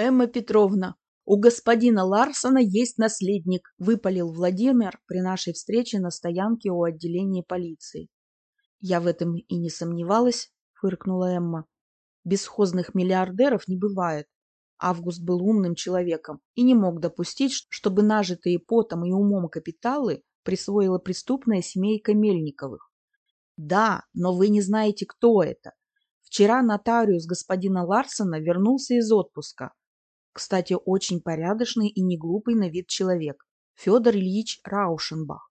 Эмма Петровна, у господина Ларсона есть наследник, выпалил Владимир при нашей встрече на стоянке у отделения полиции. Я в этом и не сомневалась, фыркнула Эмма. Бесхозных миллиардеров не бывает. Август был умным человеком и не мог допустить, чтобы нажитые потом и умом капиталы присвоила преступная семейка Мельниковых. Да, но вы не знаете, кто это. Вчера нотариус господина Ларсона вернулся из отпуска. Кстати, очень порядочный и не глупый на вид человек. Федор Ильич Раушенбах.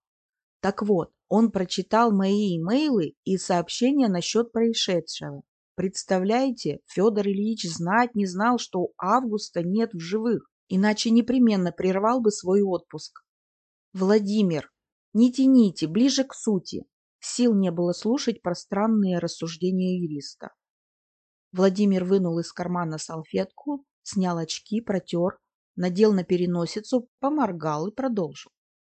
Так вот, он прочитал мои имейлы и сообщения насчет происшедшего. Представляете, Федор Ильич знать не знал, что у Августа нет в живых, иначе непременно прервал бы свой отпуск. Владимир, не тяните, ближе к сути. Сил не было слушать пространные рассуждения юриста. Владимир вынул из кармана салфетку, снял очки, протер, надел на переносицу, поморгал и продолжил.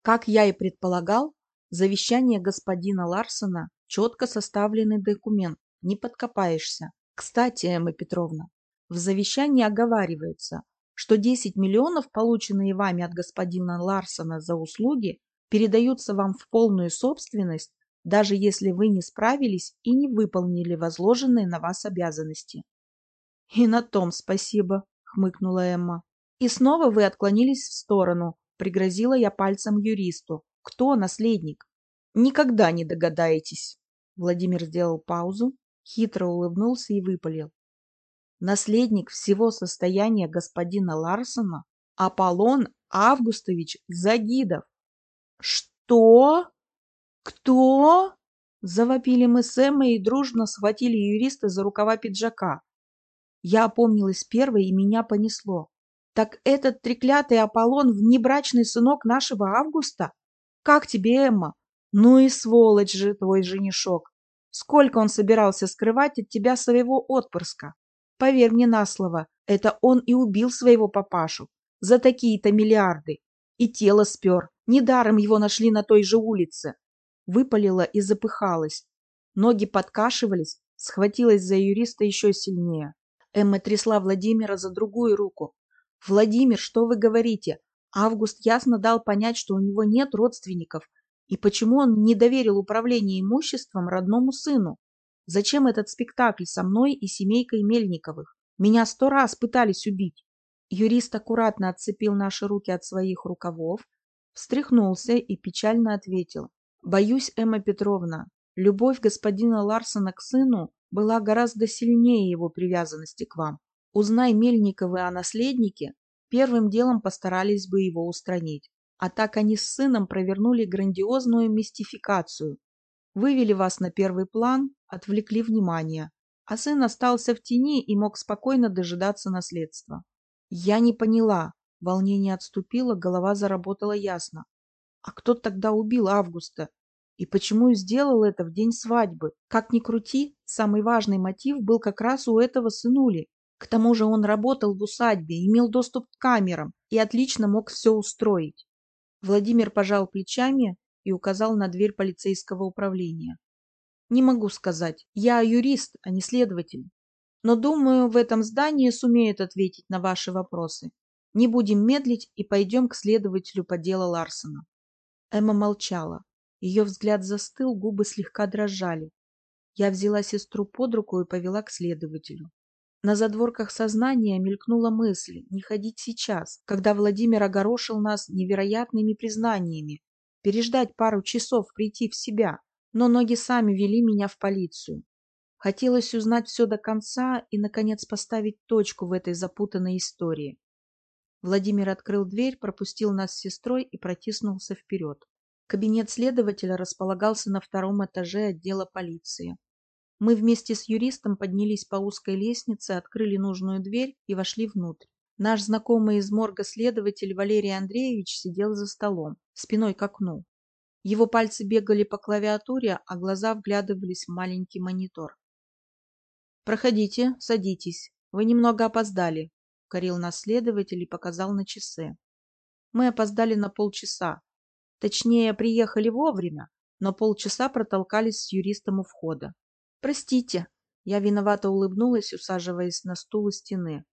Как я и предполагал, завещание господина Ларсона четко составленный документ, не подкопаешься. Кстати, Эмма Петровна, в завещании оговаривается, что 10 миллионов, полученные вами от господина Ларсона за услуги, передаются вам в полную собственность даже если вы не справились и не выполнили возложенные на вас обязанности. — И на том спасибо, — хмыкнула Эмма. — И снова вы отклонились в сторону, — пригрозила я пальцем юристу. — Кто наследник? — Никогда не догадаетесь. Владимир сделал паузу, хитро улыбнулся и выпалил. Наследник всего состояния господина Ларсона Аполлон Августович Загидов. — Что? «Кто?» – завопили мы с Эммой и дружно схватили юриста за рукава пиджака. Я опомнилась первой, и меня понесло. «Так этот треклятый Аполлон – внебрачный сынок нашего Августа? Как тебе, Эмма? Ну и сволочь же твой женишок! Сколько он собирался скрывать от тебя своего отпрыска? Поверь мне на слово, это он и убил своего папашу за такие-то миллиарды. И тело спер. Недаром его нашли на той же улице выпалила и запыхалась. Ноги подкашивались, схватилась за юриста еще сильнее. Эмма трясла Владимира за другую руку. «Владимир, что вы говорите? Август ясно дал понять, что у него нет родственников. И почему он не доверил управление имуществом родному сыну? Зачем этот спектакль со мной и семейкой Мельниковых? Меня сто раз пытались убить». Юрист аккуратно отцепил наши руки от своих рукавов, встряхнулся и печально ответил. Боюсь, Эмма Петровна, любовь господина Ларсона к сыну была гораздо сильнее его привязанности к вам. Узнай Мельниковы о наследнике, первым делом постарались бы его устранить. А так они с сыном провернули грандиозную мистификацию. Вывели вас на первый план, отвлекли внимание. А сын остался в тени и мог спокойно дожидаться наследства. Я не поняла. Волнение отступило, голова заработала ясно. А кто тогда убил Августа? И почему сделал это в день свадьбы? Как ни крути, самый важный мотив был как раз у этого сынули. К тому же он работал в усадьбе, имел доступ к камерам и отлично мог все устроить. Владимир пожал плечами и указал на дверь полицейского управления. Не могу сказать. Я юрист, а не следователь. Но думаю, в этом здании сумеют ответить на ваши вопросы. Не будем медлить и пойдем к следователю по делу Ларсона. Эмма молчала. Ее взгляд застыл, губы слегка дрожали. Я взяла сестру под руку и повела к следователю. На задворках сознания мелькнула мысль не ходить сейчас, когда Владимир огорошил нас невероятными признаниями, переждать пару часов, прийти в себя, но ноги сами вели меня в полицию. Хотелось узнать все до конца и, наконец, поставить точку в этой запутанной истории. Владимир открыл дверь, пропустил нас с сестрой и протиснулся вперед. Кабинет следователя располагался на втором этаже отдела полиции. Мы вместе с юристом поднялись по узкой лестнице, открыли нужную дверь и вошли внутрь. Наш знакомый из морга следователь Валерий Андреевич сидел за столом, спиной к окну. Его пальцы бегали по клавиатуре, а глаза вглядывались в маленький монитор. «Проходите, садитесь. Вы немного опоздали», — корил нас следователь и показал на часы. Мы опоздали на полчаса, Точнее, приехали вовремя, но полчаса протолкались с юристом у входа. «Простите», — я виновато улыбнулась, усаживаясь на стул у стены.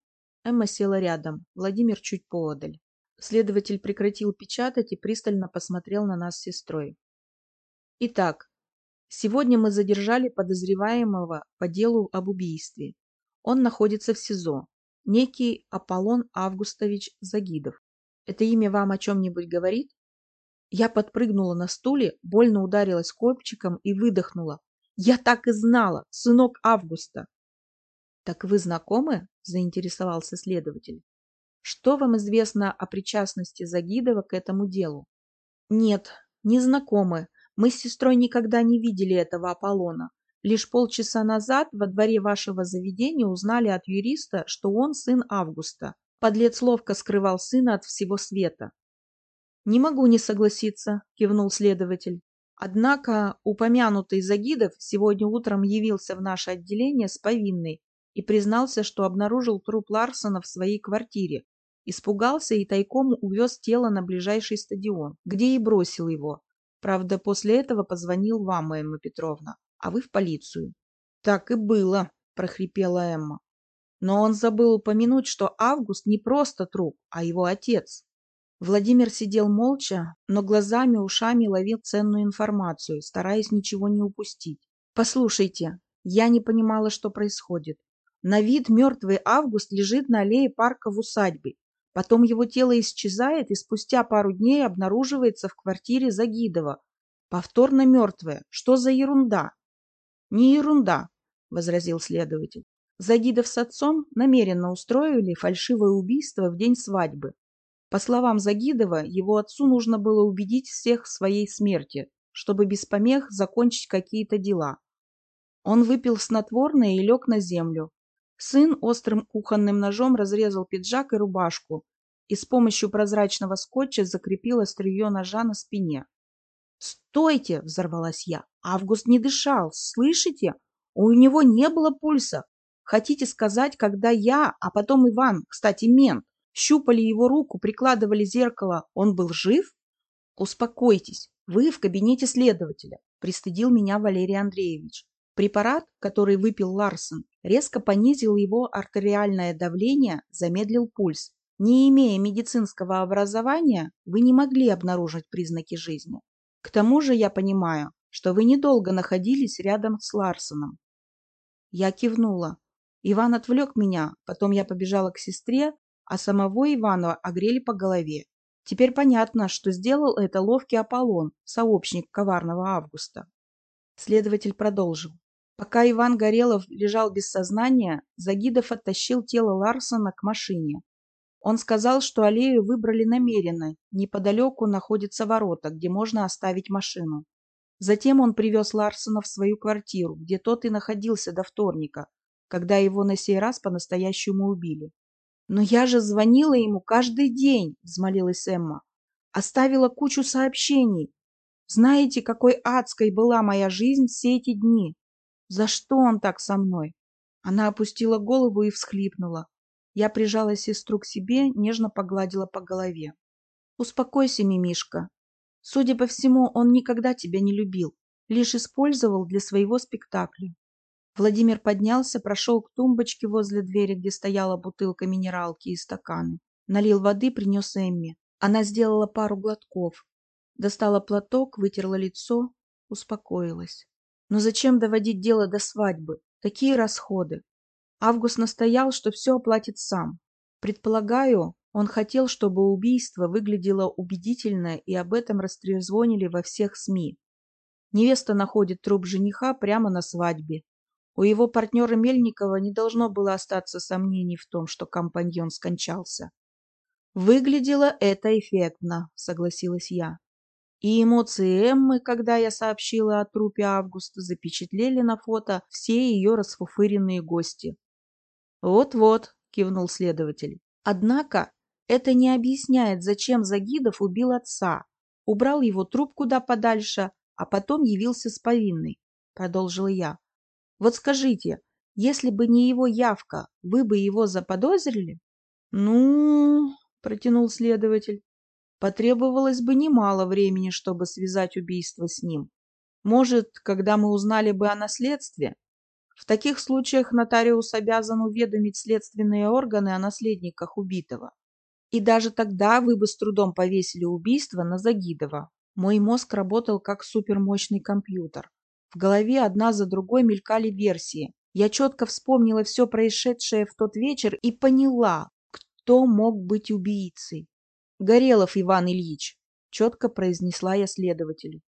Эмма села рядом, Владимир чуть поодаль. Следователь прекратил печатать и пристально посмотрел на нас с сестрой. Итак, сегодня мы задержали подозреваемого по делу об убийстве. Он находится в СИЗО. Некий Аполлон Августович Загидов. Это имя вам о чем-нибудь говорит? Я подпрыгнула на стуле, больно ударилась копчиком и выдохнула. Я так и знала, сынок Августа. Так вы знакомы? Заинтересовался следователь. Что вам известно о причастности Загидова к этому делу? Нет, не знакомы. Мы с сестрой никогда не видели этого Аполлона. Лишь полчаса назад во дворе вашего заведения узнали от юриста, что он сын Августа. Подлец ловко скрывал сына от всего света. «Не могу не согласиться», – кивнул следователь. Однако упомянутый Загидов сегодня утром явился в наше отделение с повинной и признался, что обнаружил труп Ларсона в своей квартире, испугался и тайком увез тело на ближайший стадион, где и бросил его. Правда, после этого позвонил вам, Эмма Петровна, а вы в полицию. Так и было, прохрипела Эмма. Но он забыл упомянуть, что Август не просто труп, а его отец. Владимир сидел молча, но глазами, ушами ловил ценную информацию, стараясь ничего не упустить. «Послушайте, я не понимала, что происходит. На вид мертвый Август лежит на аллее парка в усадьбе. Потом его тело исчезает и спустя пару дней обнаруживается в квартире Загидова. Повторно мертвое. Что за ерунда? Не ерунда, возразил следователь. Загидов с отцом намеренно устроили фальшивое убийство в день свадьбы. По словам Загидова, его отцу нужно было убедить всех в своей смерти, чтобы без помех закончить какие-то дела. Он выпил снотворное и лег на землю. Сын острым кухонным ножом разрезал пиджак и рубашку и с помощью прозрачного скотча закрепил острие ножа на спине. «Стойте!» – взорвалась я. «Август не дышал, слышите? У него не было пульса. Хотите сказать, когда я, а потом Иван, кстати, мент, щупали его руку, прикладывали зеркало, он был жив? Успокойтесь, вы в кабинете следователя, пристыдил меня Валерий Андреевич. Препарат, который выпил Ларсон, резко понизил его артериальное давление, замедлил пульс. Не имея медицинского образования, вы не могли обнаружить признаки жизни. К тому же я понимаю, что вы недолго находились рядом с Ларсоном. Я кивнула. Иван отвлек меня, потом я побежала к сестре, а самого Ивана огрели по голове. Теперь понятно, что сделал это ловкий Аполлон, сообщник коварного Августа. Следователь продолжил. Пока Иван Горелов лежал без сознания, Загидов оттащил тело Ларсона к машине. Он сказал, что аллею выбрали намеренно, неподалеку находятся ворота, где можно оставить машину. Затем он привез Ларсона в свою квартиру, где тот и находился до вторника, когда его на сей раз по-настоящему убили. «Но я же звонила ему каждый день», — взмолилась Эмма. «Оставила кучу сообщений. Знаете, какой адской была моя жизнь все эти дни? За что он так со мной?» Она опустила голову и всхлипнула. Я прижала сестру к себе, нежно погладила по голове. «Успокойся, Мимишка. Судя по всему, он никогда тебя не любил, лишь использовал для своего спектакля. Владимир поднялся, прошел к тумбочке возле двери, где стояла бутылка минералки и стаканы. Налил воды, принес Эмми. Она сделала пару глотков. Достала платок, вытерла лицо, успокоилась. Но зачем доводить дело до свадьбы? Такие расходы. Август настоял, что все оплатит сам. Предполагаю, он хотел, чтобы убийство выглядело убедительно и об этом растрезвонили во всех СМИ. Невеста находит труп жениха прямо на свадьбе. У его партнера Мельникова не должно было остаться сомнений в том, что компаньон скончался. «Выглядело это эффектно», — согласилась я. И эмоции Эммы, когда я сообщила о трупе Августа, запечатлели на фото все ее расфуфыренные гости. «Вот-вот», — кивнул следователь. «Однако это не объясняет, зачем Загидов убил отца, убрал его труп куда подальше, а потом явился с повинной», — продолжила я. Вот скажите, если бы не его явка, вы бы его заподозрили? Ну, протянул следователь, потребовалось бы немало времени, чтобы связать убийство с ним. Может, когда мы узнали бы о наследстве? В таких случаях нотариус обязан уведомить следственные органы о наследниках убитого. И даже тогда вы бы с трудом повесили убийство на Загидова. Мой мозг работал как супермощный компьютер. В голове одна за другой мелькали версии. Я четко вспомнила все происшедшее в тот вечер и поняла, кто мог быть убийцей. «Горелов Иван Ильич», — четко произнесла я следователю.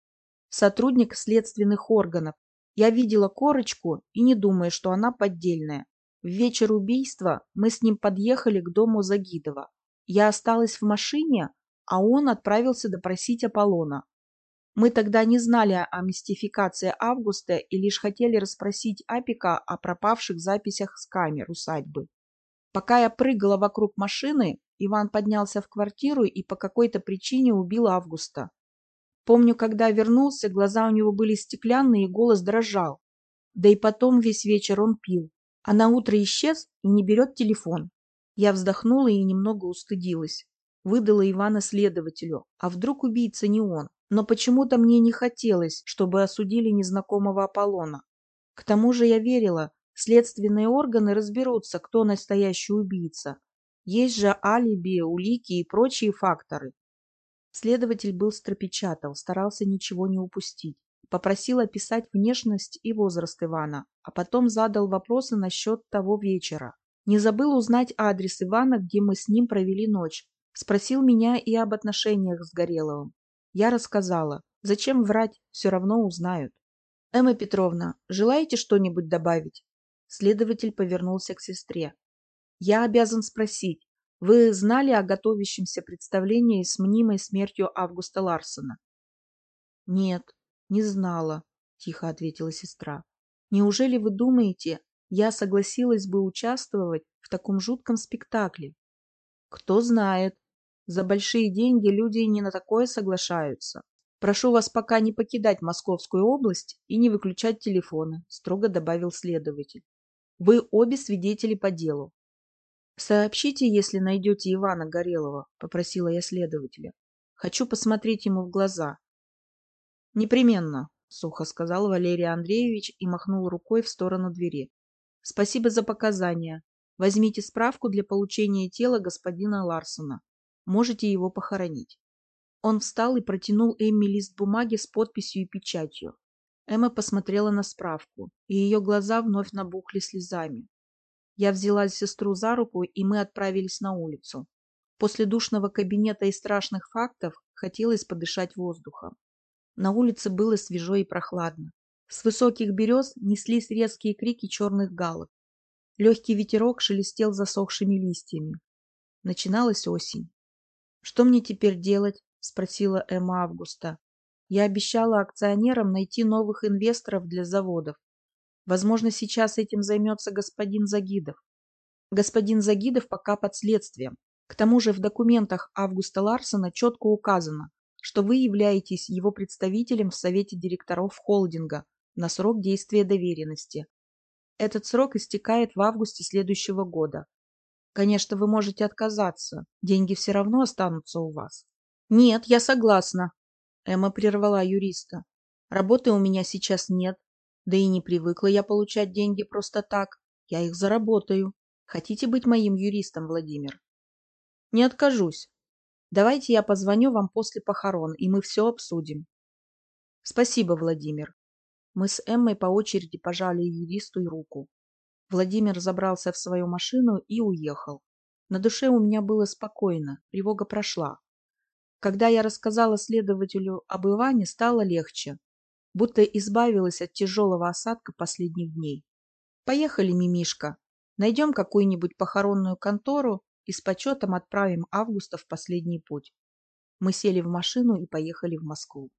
«Сотрудник следственных органов. Я видела корочку и не думаю, что она поддельная. В вечер убийства мы с ним подъехали к дому Загидова. Я осталась в машине, а он отправился допросить Аполлона. Мы тогда не знали о мистификации Августа и лишь хотели расспросить Апика о пропавших записях с камер усадьбы. Пока я прыгала вокруг машины, Иван поднялся в квартиру и по какой-то причине убил Августа. Помню, когда вернулся, глаза у него были стеклянные и голос дрожал. Да и потом весь вечер он пил. А на утро исчез и не берет телефон. Я вздохнула и немного устыдилась. Выдала Ивана следователю. А вдруг убийца не он? Но почему-то мне не хотелось, чтобы осудили незнакомого Аполлона. К тому же я верила, следственные органы разберутся, кто настоящий убийца. Есть же алиби, улики и прочие факторы. Следователь был стропечатал, старался ничего не упустить. Попросил описать внешность и возраст Ивана, а потом задал вопросы насчет того вечера. Не забыл узнать адрес Ивана, где мы с ним провели ночь. Спросил меня и об отношениях с Гореловым. Я рассказала. Зачем врать? Все равно узнают. Эмма Петровна, желаете что-нибудь добавить? Следователь повернулся к сестре. Я обязан спросить, вы знали о готовящемся представлении с мнимой смертью Августа Ларсона? Нет, не знала, тихо ответила сестра. Неужели вы думаете, я согласилась бы участвовать в таком жутком спектакле? Кто знает, за большие деньги люди не на такое соглашаются. Прошу вас пока не покидать Московскую область и не выключать телефоны, строго добавил следователь. Вы обе свидетели по делу. Сообщите, если найдете Ивана Горелого, попросила я следователя. Хочу посмотреть ему в глаза. Непременно, сухо сказал Валерий Андреевич и махнул рукой в сторону двери. Спасибо за показания. Возьмите справку для получения тела господина Ларсона можете его похоронить. Он встал и протянул Эмми лист бумаги с подписью и печатью. Эмма посмотрела на справку, и ее глаза вновь набухли слезами. Я взяла сестру за руку, и мы отправились на улицу. После душного кабинета и страшных фактов хотелось подышать воздухом. На улице было свежо и прохладно. С высоких берез неслись резкие крики черных галок. Легкий ветерок шелестел засохшими листьями. Начиналась осень. «Что мне теперь делать?» – спросила Эмма Августа. «Я обещала акционерам найти новых инвесторов для заводов. Возможно, сейчас этим займется господин Загидов. Господин Загидов пока под следствием. К тому же в документах Августа Ларсона четко указано, что вы являетесь его представителем в совете директоров холдинга на срок действия доверенности. Этот срок истекает в августе следующего года. Конечно, вы можете отказаться. Деньги все равно останутся у вас. Нет, я согласна. Эмма прервала юриста. Работы у меня сейчас нет. Да и не привыкла я получать деньги просто так. Я их заработаю. Хотите быть моим юристом, Владимир? Не откажусь. Давайте я позвоню вам после похорон, и мы все обсудим. Спасибо, Владимир. Мы с Эммой по очереди пожали юристу руку. Владимир забрался в свою машину и уехал. На душе у меня было спокойно, тревога прошла. Когда я рассказала следователю об Иване, стало легче, будто избавилась от тяжелого осадка последних дней. Поехали, Мимишка, найдем какую-нибудь похоронную контору и с почетом отправим Августа в последний путь. Мы сели в машину и поехали в Москву.